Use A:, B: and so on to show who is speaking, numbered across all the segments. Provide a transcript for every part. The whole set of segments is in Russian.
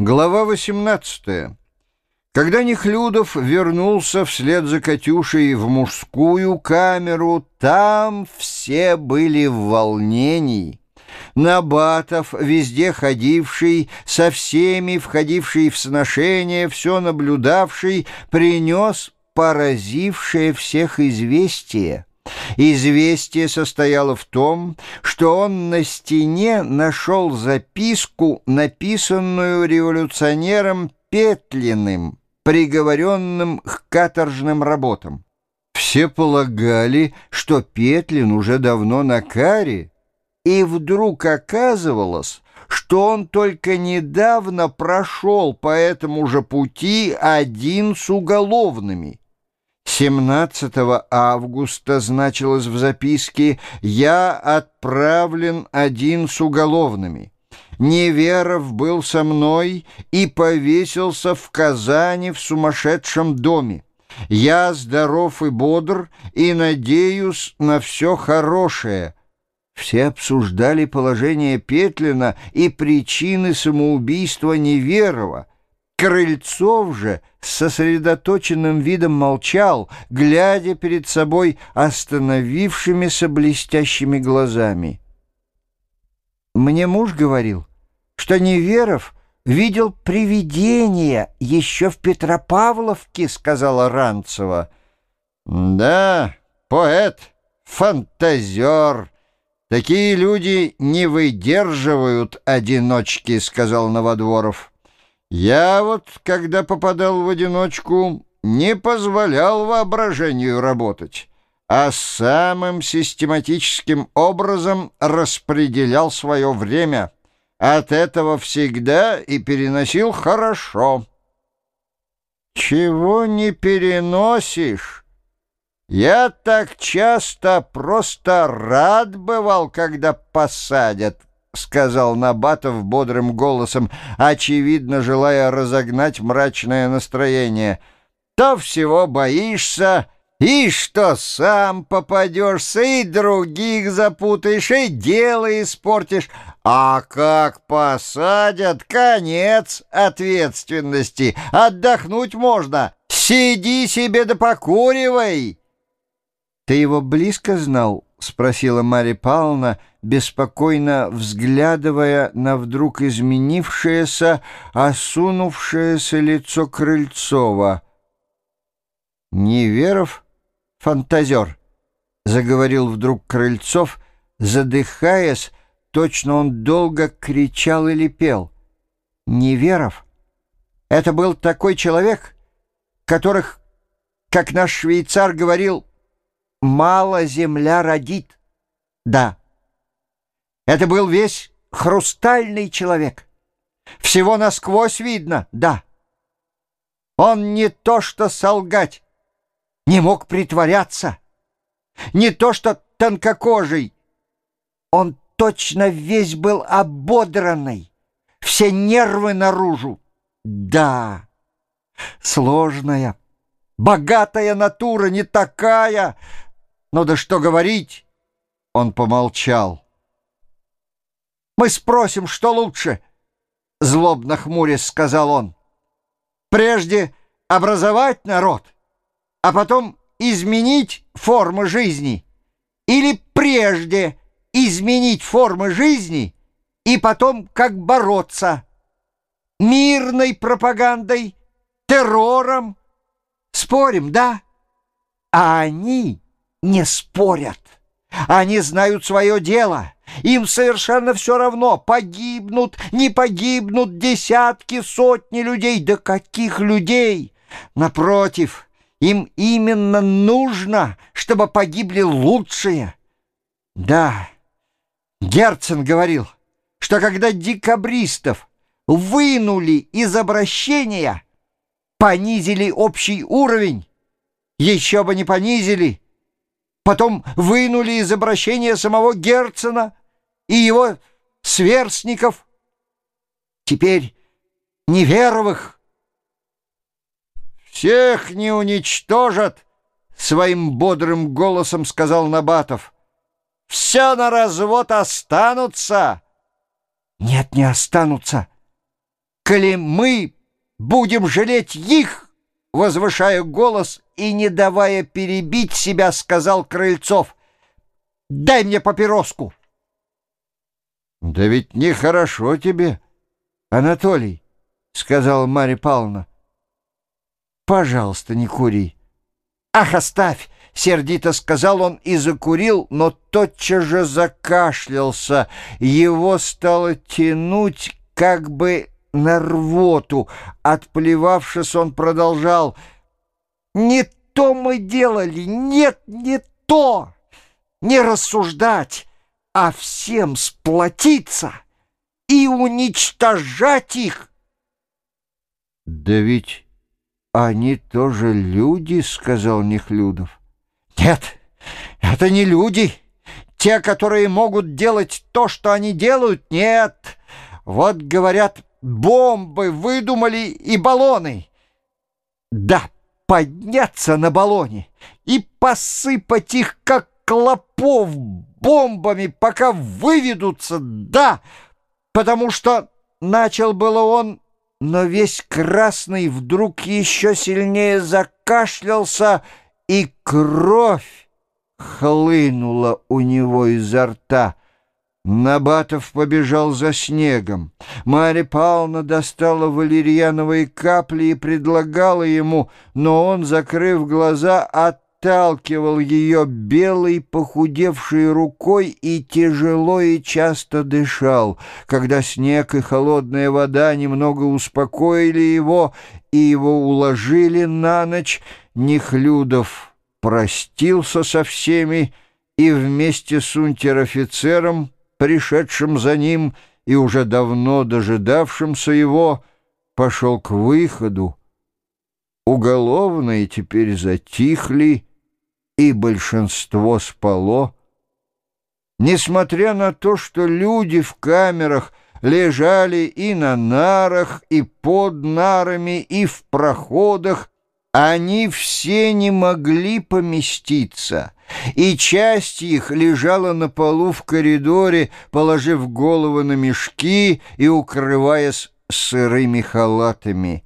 A: Глава 18. Когда Нехлюдов вернулся вслед за Катюшей в мужскую камеру, там все были в волнении. Набатов, везде ходивший, со всеми входивший в сношение, все наблюдавший, принес поразившее всех известие. Известие состояло в том, что он на стене нашел записку, написанную революционером Петлиным, приговоренным к каторжным работам. Все полагали, что Петлин уже давно на каре, и вдруг оказывалось, что он только недавно прошел по этому же пути один с уголовными. 17 августа значилось в записке «Я отправлен один с уголовными». Неверов был со мной и повесился в Казани в сумасшедшем доме. Я здоров и бодр и надеюсь на все хорошее. Все обсуждали положение Петлина и причины самоубийства Неверова. Крыльцов же с сосредоточенным видом молчал, глядя перед собой остановившимися блестящими глазами. Мне муж говорил, что Неверов видел привидение еще в Петропавловке, сказала Ранцева. Да, поэт, фантазер. Такие люди не выдерживают одиночки, сказал Новодворов. Я вот, когда попадал в одиночку, не позволял воображению работать, а самым систематическим образом распределял свое время. От этого всегда и переносил хорошо. Чего не переносишь? Я так часто просто рад бывал, когда посадят, — сказал Набатов бодрым голосом, очевидно желая разогнать мрачное настроение. «То всего боишься, и что сам попадешься, и других запутаешь, и дело испортишь. А как посадят, конец ответственности. Отдохнуть можно. Сиди себе да покуривай». «Ты его близко знал?» — спросила Марья Павловна, беспокойно взглядывая на вдруг изменившееся, осунувшееся лицо Крыльцова. «Неверов, фантазер», — заговорил вдруг Крыльцов, задыхаясь, точно он долго кричал или пел. «Неверов, это был такой человек, которых, как наш швейцар говорил, мало земля родит. Да. Это был весь хрустальный человек. Всего насквозь видно, да. Он не то что солгать, не мог притворяться, не то что тонкокожий. Он точно весь был ободранный, все нервы наружу. Да, сложная, богатая натура, не такая, ну да что говорить? Он помолчал. Мы спросим, что лучше, злобно хмурясь сказал он. Прежде образовать народ, а потом изменить формы жизни. Или прежде изменить формы жизни и потом как бороться. Мирной пропагандой, террором. Спорим, да? А они не спорят. Они знают свое дело. Им совершенно все равно, погибнут, не погибнут десятки, сотни людей. Да каких людей? Напротив, им именно нужно, чтобы погибли лучшие. Да, Герцен говорил, что когда декабристов вынули из обращения, понизили общий уровень, еще бы не понизили, Потом вынули из обращения самого Герцена и его сверстников. Теперь неверовых. «Всех не уничтожат!» — своим бодрым голосом сказал Набатов. «Все на развод останутся!» «Нет, не останутся!» коли мы будем жалеть их, возвышая голос и не давая перебить себя, сказал Крыльцов. Дай мне папироску. Да ведь нехорошо тебе, Анатолий, сказала Марья Павловна. Пожалуйста, не кури. Ах, оставь! Сердито сказал он и закурил, но тотчас же закашлялся. Его стало тянуть как бы на рвоту. Отплевавшись, он продолжал. «Не то мы делали, нет, не то! Не рассуждать, а всем сплотиться и уничтожать их!» «Да ведь они тоже люди», — сказал Нехлюдов. «Нет, это не люди. Те, которые могут делать то, что они делают, нет. Вот, говорят, бомбы выдумали и баллоны. Да, подняться на баллоне и посыпать их, как клопов, бомбами, пока выведутся, да, потому что начал было он, но весь красный вдруг еще сильнее закашлялся, и кровь хлынула у него изо рта. Набатов побежал за снегом. Марья Павловна достала валерьяновые капли и предлагала ему, но он, закрыв глаза, отталкивал ее белой похудевшей рукой и тяжело и часто дышал. Когда снег и холодная вода немного успокоили его и его уложили на ночь, Нехлюдов простился со всеми и вместе с унтер-офицером пришедшим за ним и уже давно дожидавшимся его, пошел к выходу. Уголовные теперь затихли, и большинство спало. Несмотря на то, что люди в камерах лежали и на нарах, и под нарами, и в проходах, они все не могли поместиться — и часть их лежала на полу в коридоре, положив головы на мешки и укрываясь сырыми халатами.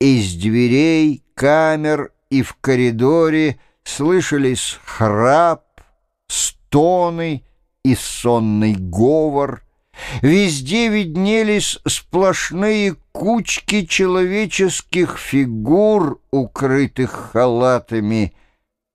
A: Из дверей, камер и в коридоре слышались храп, стоны и сонный говор. Везде виднелись сплошные кучки человеческих фигур, укрытых халатами —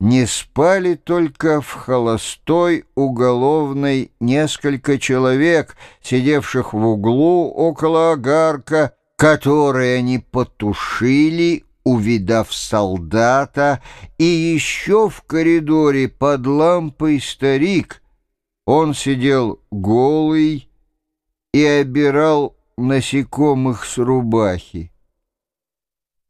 A: не спали только в холостой уголовной несколько человек, сидевших в углу около огарка, который они потушили, увидав солдата, и еще в коридоре под лампой старик. Он сидел голый и обирал насекомых с рубахи.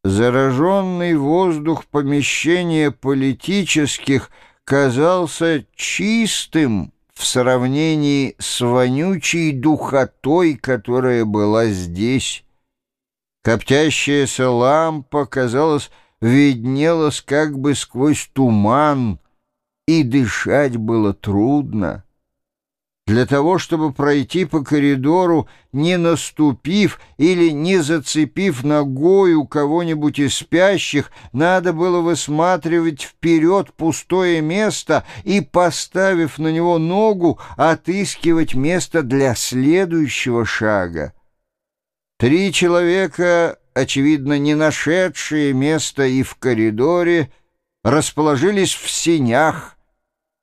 A: Зараженный воздух помещения политических казался чистым в сравнении с вонючей духотой, которая была здесь. Коптящаяся лампа, казалось, виднелась как бы сквозь туман, и дышать было трудно. Для того, чтобы пройти по коридору, не наступив или не зацепив ногою кого-нибудь из спящих, надо было высматривать вперед пустое место и, поставив на него ногу, отыскивать место для следующего шага. Три человека, очевидно, не нашедшие места и в коридоре, расположились в синях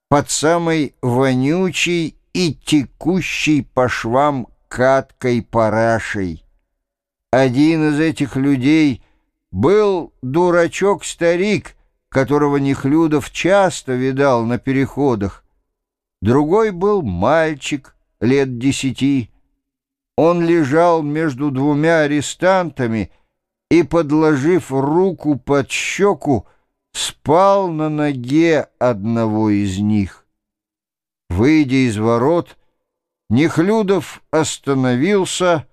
A: под самой вонючей и текущей по швам каткой парашей. Один из этих людей был дурачок-старик, которого Нехлюдов часто видал на переходах. Другой был мальчик лет десяти. Он лежал между двумя арестантами и, подложив руку под щеку, спал на ноге одного из них. Выйдя из ворот, Нехлюдов остановился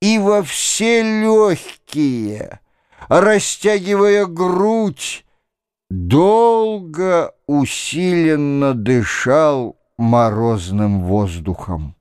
A: и во все легкие, растягивая грудь, долго усиленно дышал морозным воздухом.